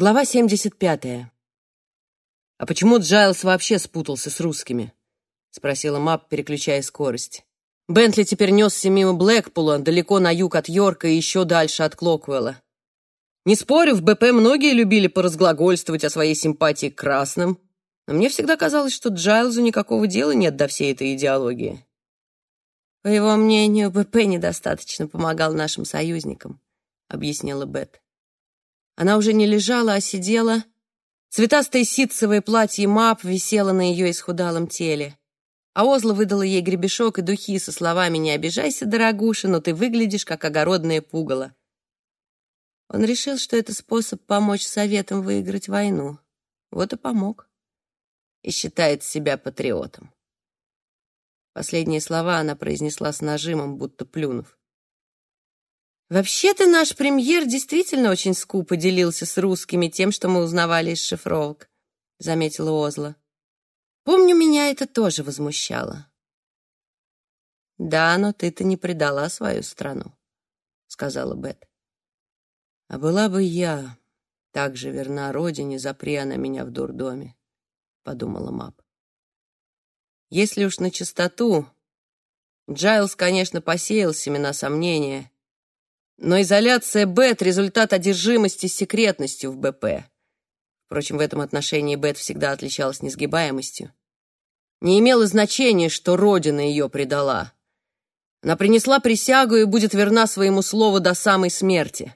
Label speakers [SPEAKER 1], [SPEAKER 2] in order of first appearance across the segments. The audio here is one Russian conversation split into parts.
[SPEAKER 1] Глава 75. «А почему Джайлс вообще спутался с русскими?» — спросила Мап, переключая скорость. Бентли теперь несся мимо Блэкпула, далеко на юг от Йорка и еще дальше от Клоквелла. Не спорю, в БП многие любили поразглагольствовать о своей симпатии к красным, но мне всегда казалось, что Джайлзу никакого дела нет до всей этой идеологии.
[SPEAKER 2] По его мнению, БП недостаточно помогал нашим союзникам, объяснила Бет.
[SPEAKER 1] Она уже не лежала, а сидела. Цветастое ситцевое платье мап висело на ее исхудалом теле. А Озла выдала ей гребешок и духи со словами «Не обижайся, дорогуша, но ты выглядишь, как огородное пугало».
[SPEAKER 2] Он решил, что это способ помочь советам выиграть войну. Вот и помог. И считает себя патриотом. Последние слова она произнесла с нажимом, будто плюнув.
[SPEAKER 1] Вообще-то наш премьер действительно очень скупо делился с русскими тем, что мы узнавали из шифровок, заметила Озла. Помню, меня это тоже возмущало.
[SPEAKER 2] Да, но ты-то не предала свою страну, сказала Бет. А была бы я так же верна родине, запри она меня в дурдоме, подумала Мап. Если уж на чистоту, Джайлс, конечно, посеял семена сомнения, но изоляция Бет — результат одержимости секретностью в БП. Впрочем, в этом отношении Бет всегда отличалась несгибаемостью. Не имело значения, что Родина ее предала. Она принесла присягу и будет верна своему слову до самой смерти.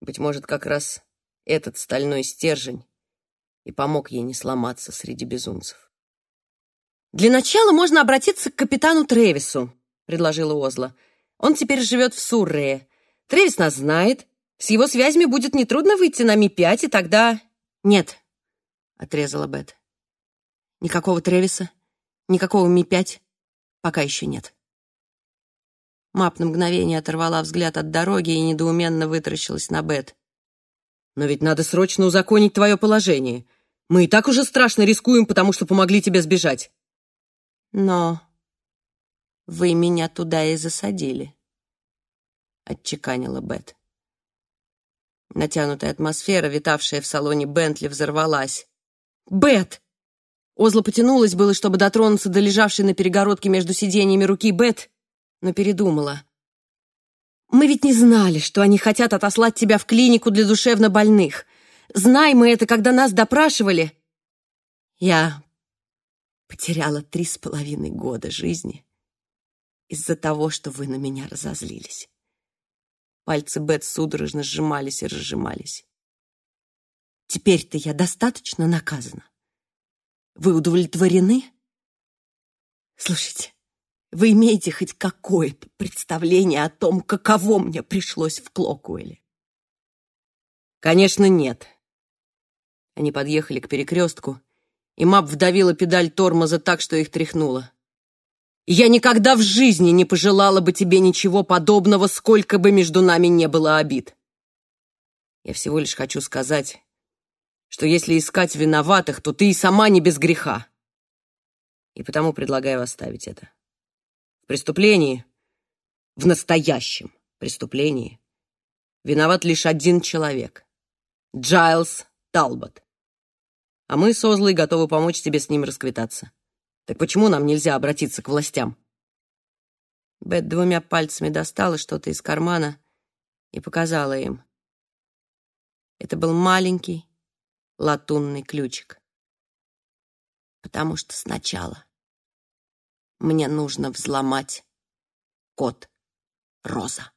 [SPEAKER 2] Быть может, как раз этот стальной стержень и помог ей не сломаться среди безумцев.
[SPEAKER 1] «Для начала можно обратиться к капитану Тревису», — предложила Озла. «Он теперь живет в Суррее. Тревис нас знает. С его связями будет нетрудно выйти на Ми-5, и тогда...»
[SPEAKER 2] «Нет», — отрезала Бет. «Никакого Тревиса, никакого Ми-5 пока еще нет». Мап на мгновение оторвала взгляд от дороги и недоуменно вытаращилась на Бет.
[SPEAKER 1] «Но ведь надо срочно узаконить твое положение. Мы и так уже страшно рискуем, потому что помогли тебе сбежать».
[SPEAKER 2] «Но вы меня туда и засадили», отчеканила Бет. Натянутая атмосфера, витавшая в салоне Бентли, взорвалась.
[SPEAKER 1] «Бет!» Озла потянулась было, чтобы дотронуться до лежавшей на перегородке между сиденьями руки Бет, но передумала. «Мы ведь не знали, что они хотят отослать тебя в клинику для душевнобольных. Знай мы это, когда нас допрашивали».
[SPEAKER 2] «Я потеряла три с половиной года жизни из-за того, что вы на меня разозлились. Пальцы Бет судорожно сжимались и разжимались. «Теперь-то я достаточно наказана. Вы удовлетворены? Слушайте, вы имеете хоть какое-то представление о том, каково мне пришлось в Клокуэле?»
[SPEAKER 1] «Конечно, нет». Они подъехали к перекрестку, и Мап вдавила педаль тормоза так, что их тряхнуло. Я никогда в жизни не пожелала бы тебе ничего подобного, сколько бы между нами не было обид. Я всего лишь хочу сказать, что если искать виноватых, то ты и сама не без греха. И потому предлагаю оставить это. В преступлении, в настоящем преступлении, виноват лишь один человек — Джайлз Талбот. А мы с Озлой готовы помочь тебе с ним расквитаться. Так почему нам нельзя обратиться к властям?
[SPEAKER 2] Бет двумя пальцами достала что-то из кармана и показала им. Это был маленький латунный ключик. Потому что сначала мне нужно взломать код Роза.